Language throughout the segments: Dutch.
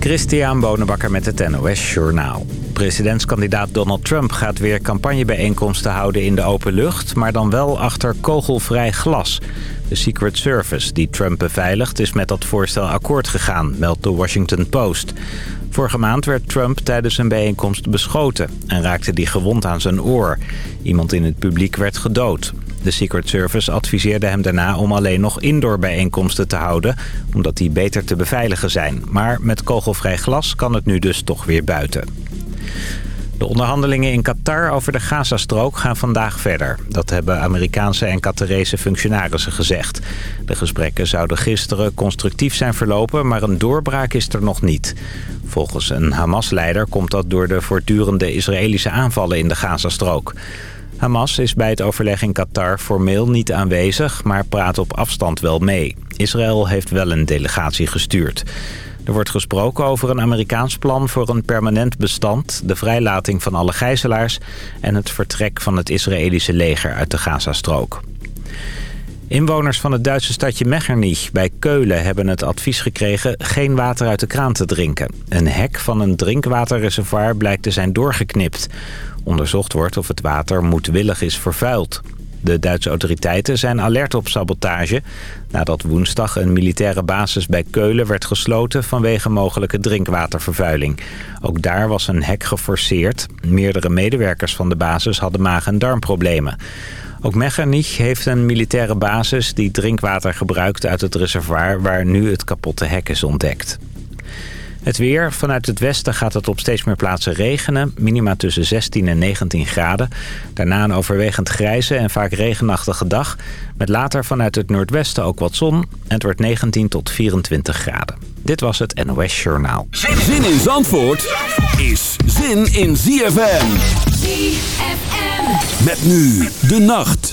Christian Bonenbakker met het NOS Journaal. Presidentskandidaat Donald Trump gaat weer campagnebijeenkomsten houden in de open lucht... maar dan wel achter kogelvrij glas. De Secret Service, die Trump beveiligt, is met dat voorstel akkoord gegaan... meldt de Washington Post. Vorige maand werd Trump tijdens een bijeenkomst beschoten... en raakte die gewond aan zijn oor. Iemand in het publiek werd gedood. De Secret Service adviseerde hem daarna om alleen nog indoor bijeenkomsten te houden... omdat die beter te beveiligen zijn. Maar met kogelvrij glas kan het nu dus toch weer buiten. De onderhandelingen in Qatar over de Gazastrook gaan vandaag verder. Dat hebben Amerikaanse en Qatarese functionarissen gezegd. De gesprekken zouden gisteren constructief zijn verlopen, maar een doorbraak is er nog niet. Volgens een Hamas-leider komt dat door de voortdurende Israëlische aanvallen in de Gazastrook. Hamas is bij het overleg in Qatar formeel niet aanwezig, maar praat op afstand wel mee. Israël heeft wel een delegatie gestuurd. Er wordt gesproken over een Amerikaans plan voor een permanent bestand... de vrijlating van alle gijzelaars... en het vertrek van het Israëlische leger uit de Gazastrook. Inwoners van het Duitse stadje Mechernich bij Keulen hebben het advies gekregen geen water uit de kraan te drinken. Een hek van een drinkwaterreservoir blijkt te zijn doorgeknipt. Onderzocht wordt of het water moedwillig is vervuild. De Duitse autoriteiten zijn alert op sabotage... nadat woensdag een militaire basis bij Keulen werd gesloten... vanwege mogelijke drinkwatervervuiling. Ook daar was een hek geforceerd. Meerdere medewerkers van de basis hadden maag- en darmproblemen. Ook Mechernich heeft een militaire basis die drinkwater gebruikt uit het reservoir... waar nu het kapotte hek is ontdekt. Het weer. Vanuit het westen gaat het op steeds meer plaatsen regenen. Minima tussen 16 en 19 graden. Daarna een overwegend grijze en vaak regenachtige dag. Met later vanuit het noordwesten ook wat zon. En het wordt 19 tot 24 graden. Dit was het NOS Journaal. Zin in Zandvoort is zin in ZFM. ZFM. Met nu de nacht.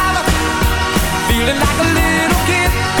feeling like a little kid.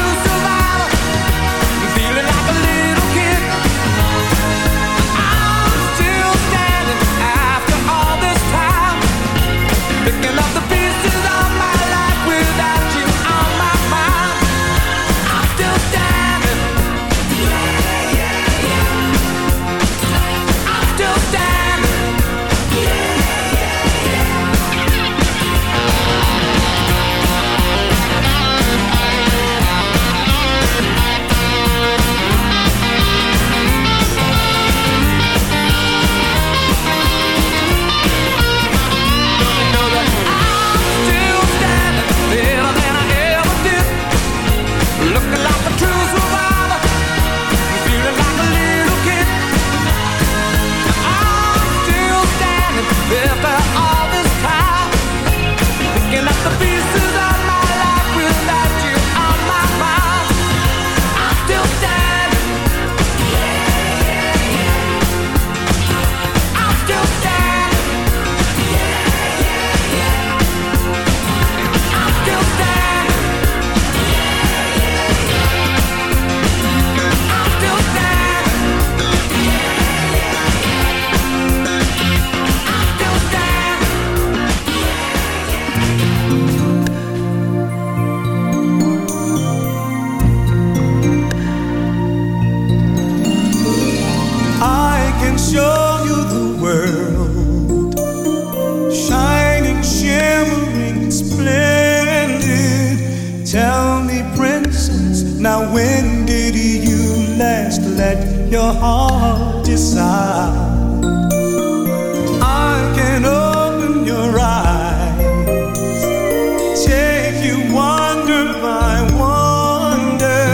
I wonder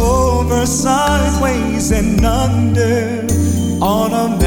over sideways and under on a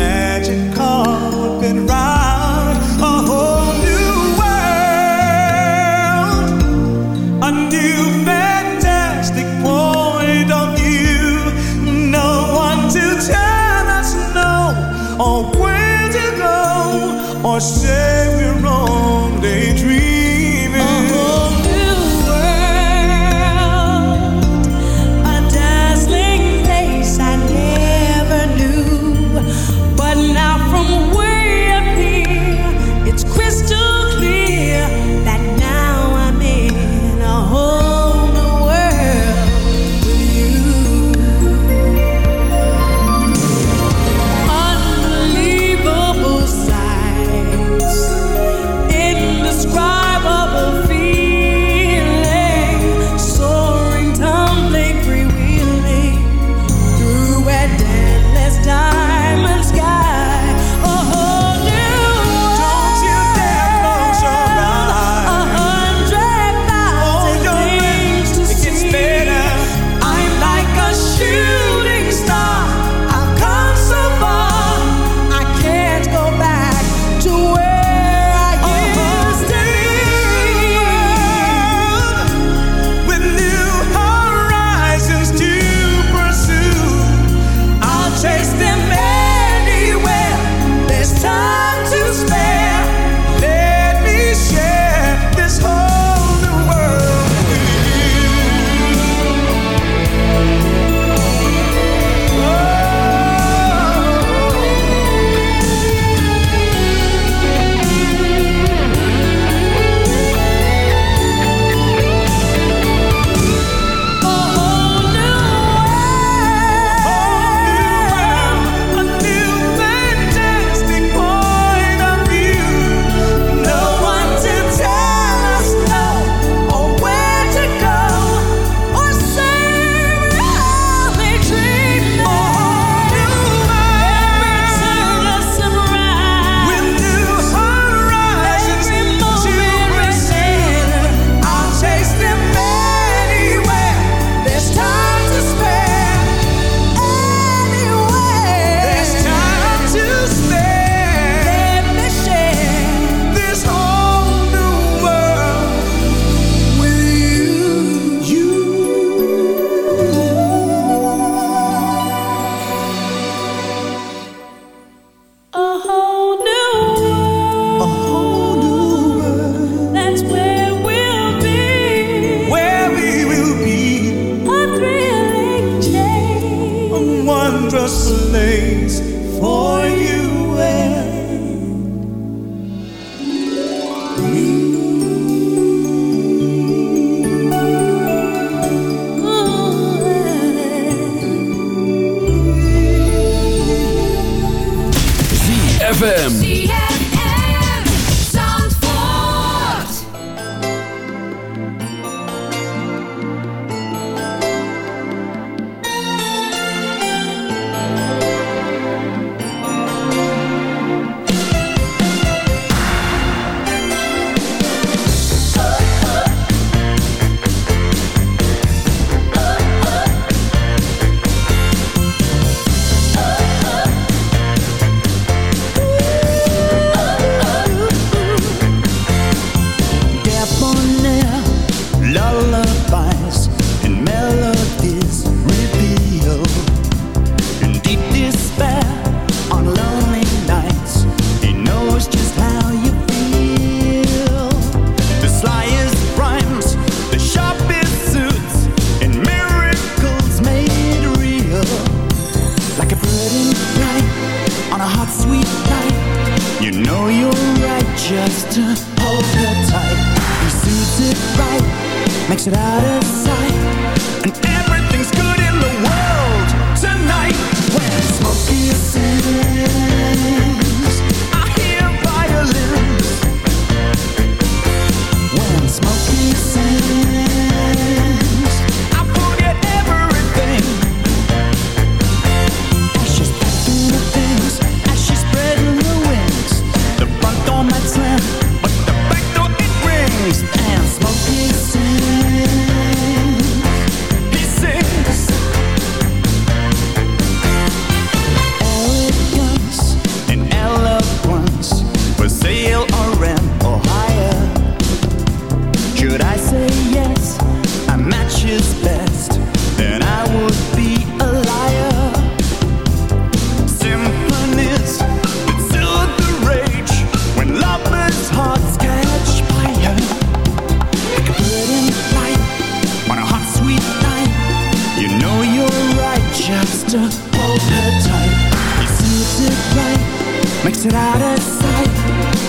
makes it out of sight.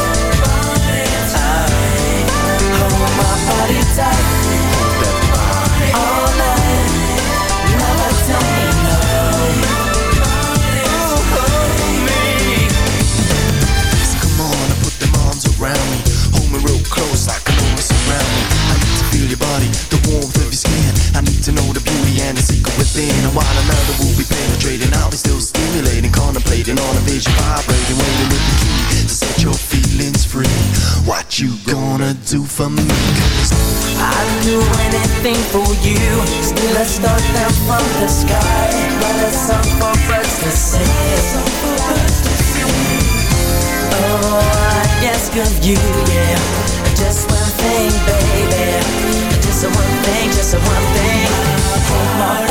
Your body, the warmth of your skin I need to know the beauty and the secret within And while another will be penetrating I'll be still stimulating, contemplating on a vision Vibrating, waiting with the key To set your feelings free What you gonna do for me? Cause I'd do anything for you. Still a star down from the sky, but a song for birds to sing. Oh, I ask of you, yeah. Just thing, baby. Just a one thing, just a one thing.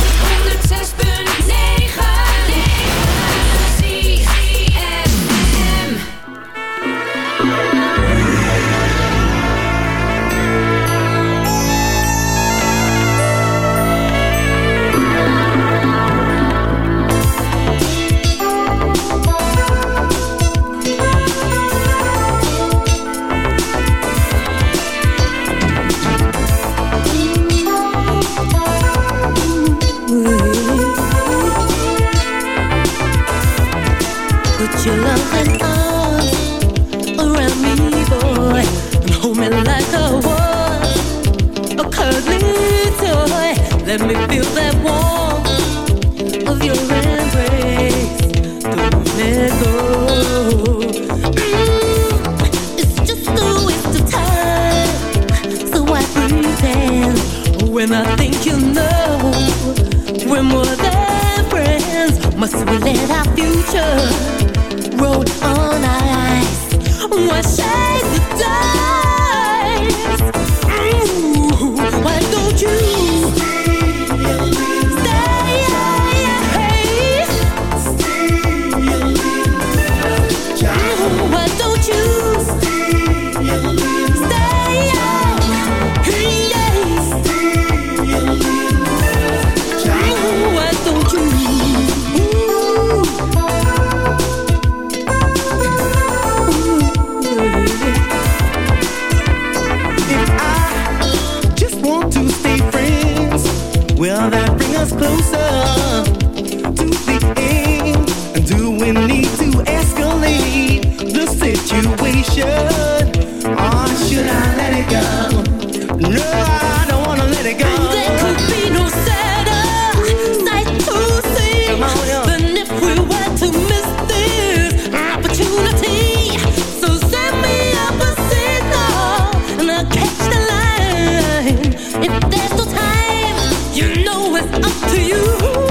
Up to you.